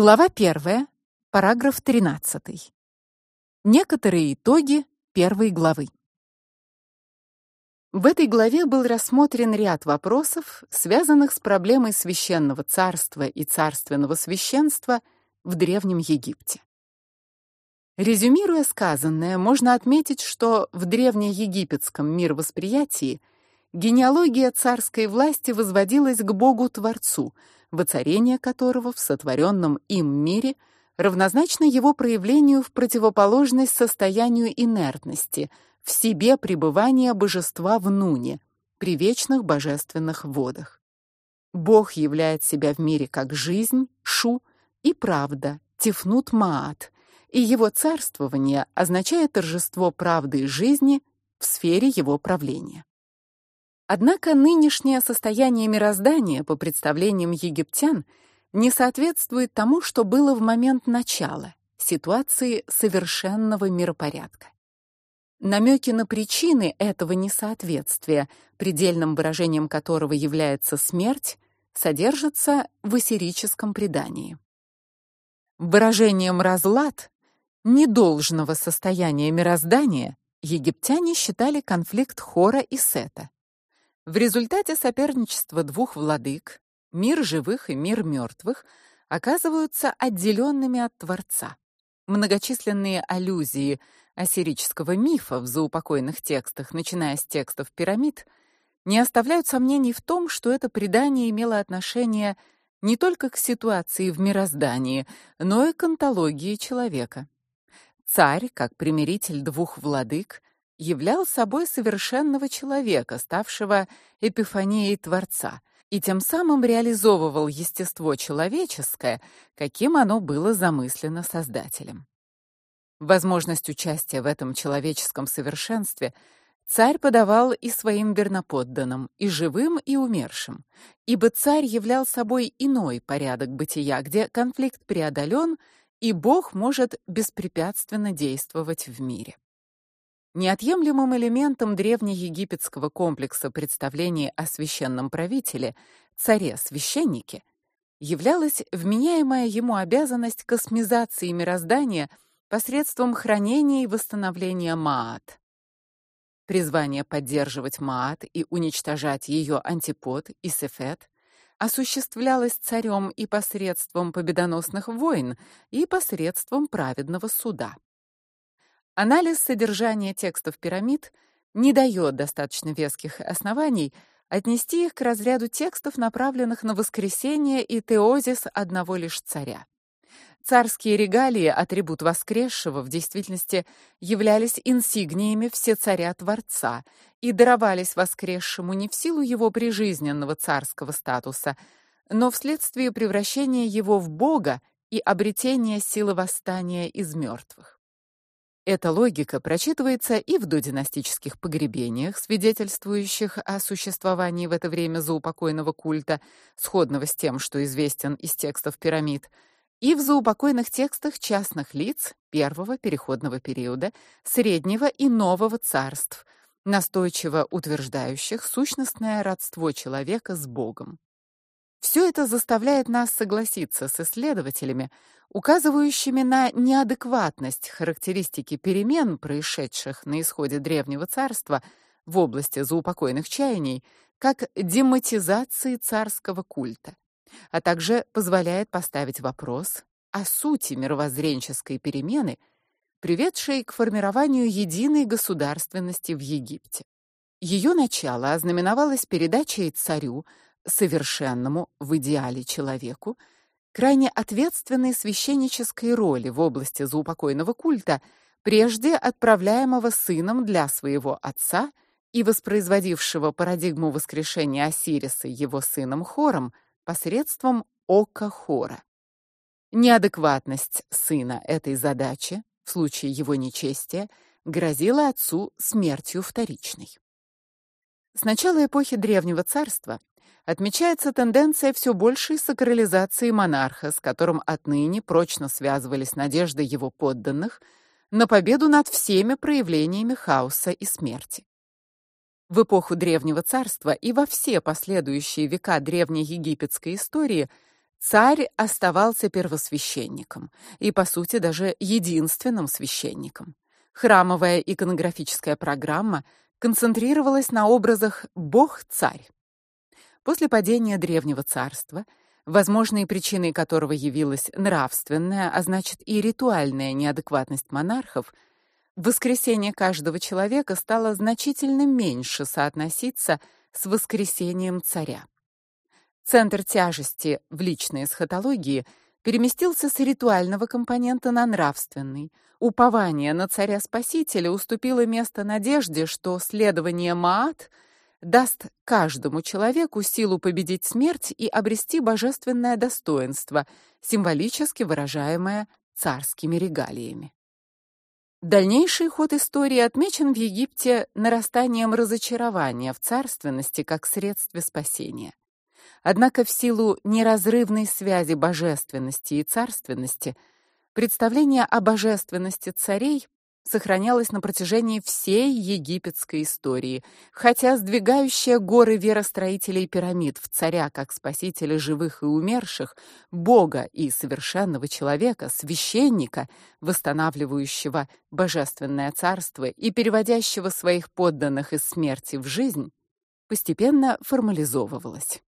Глава 1, параграф 13. Некоторые итоги первой главы. В этой главе был рассмотрен ряд вопросов, связанных с проблемой священного царства и царственного священства в древнем Египте. Резюмируя сказанное, можно отметить, что в древнеегипетском мировосприятии генеалогия царской власти возводилась к Богу-творцу – воцарение которого в сотворенном им мире равнозначно его проявлению в противоположность состоянию инертности, в себе пребывания божества в нуне, при вечных божественных водах. Бог являет себя в мире как жизнь, шу и правда, тифнут маат, и его царствование означает торжество правды и жизни в сфере его правления. Однако нынешнее состояние мироздания, по представлениям египтян, не соответствует тому, что было в момент начала ситуации совершенного миропорядка. Намеки на причины этого несоответствия, предельным выражением которого является смерть, содержатся в ассирическом предании. Выражением разлад недолжного состояния мироздания египтяне считали конфликт Хора и Сета. В результате соперничества двух владык мир живых и мир мертвых оказываются отделенными от Творца. Многочисленные аллюзии ассирического мифа в заупокойных текстах, начиная с текстов пирамид, не оставляют сомнений в том, что это предание имело отношение не только к ситуации в мироздании, но и к онтологии человека. Царь, как примиритель двух владык, являл собой совершенного человека, ставшего эпифанией Творца, и тем самым реализовывал естество человеческое, каким оно было замыслено Создателем. Возможность участия в этом человеческом совершенстве царь подавал и своим верноподданным, и живым, и умершим, ибо царь являл собой иной порядок бытия, где конфликт преодолен, и Бог может беспрепятственно действовать в мире. Неотъемлемым элементом древнеегипетского комплекса представлений о священном правителе, царе-священнике, являлась вменяемая ему обязанность космизации мироздания посредством хранения и восстановления Маат. Призвание поддерживать Маат и уничтожать ее антипод Исефет осуществлялось царем и посредством победоносных войн, и посредством праведного суда. Анализ содержания текстов пирамид не дает достаточно веских оснований отнести их к разряду текстов, направленных на воскресение и теозис одного лишь царя. Царские регалии, атрибут воскресшего, в действительности являлись инсигниями всецаря Творца и даровались воскресшему не в силу его прижизненного царского статуса, но вследствие превращения его в бога и обретения силы восстания из мертвых. Эта логика прочитывается и в додинастических погребениях, свидетельствующих о существовании в это время заупокойного культа, сходного с тем, что известен из текстов пирамид, и в заупокойных текстах частных лиц первого переходного периода, среднего и нового царств, настойчиво утверждающих сущностное родство человека с Богом. Все это заставляет нас согласиться с исследователями, указывающими на неадекватность характеристики перемен, происшедших на исходе древнего царства в области заупокойных чаяний, как дематизации царского культа, а также позволяет поставить вопрос о сути мировоззренческой перемены, приведшей к формированию единой государственности в Египте. Ее начало ознаменовалось передачей царю, совершенному в идеале человеку, крайне ответственной священнической роли в области заупокойного культа, прежде отправляемого сыном для своего отца и воспроизводившего парадигму воскрешения Осириса его сыном Хором посредством ока Хора. Неадекватность сына этой задачи в случае его нечестия грозила отцу смертью вторичной. С начала эпохи древнего царства отмечается тенденция все большей сакрализации монарха, с которым отныне прочно связывались надежды его подданных на победу над всеми проявлениями хаоса и смерти. В эпоху древнего царства и во все последующие века древнеегипетской истории царь оставался первосвященником и по сути даже единственным священником. Храмовая иконографическая программа концентрировалась на образах бог-царь. После падения древнего царства, возможной причиной которого явилась нравственная, а значит и ритуальная неадекватность монархов, воскресение каждого человека стало значительно меньше соотноситься с воскресением царя. Центр тяжести в личной эсхатологии переместился с ритуального компонента на нравственный. Упование на царя-спасителя уступило место надежде, что следование Маат даст каждому человеку силу победить смерть и обрести божественное достоинство, символически выражаемое царскими регалиями. Дальнейший ход истории отмечен в Египте нарастанием разочарования в царственности как средстве спасения. Однако в силу неразрывной связи божественности и царственности представление о божественности царей сохранялось на протяжении всей египетской истории, хотя сдвигающая горы вера строителей пирамид в царя как спасителя живых и умерших, бога и совершенного человека, священника, восстанавливающего божественное царство и переводящего своих подданных из смерти в жизнь, постепенно формализовывалась.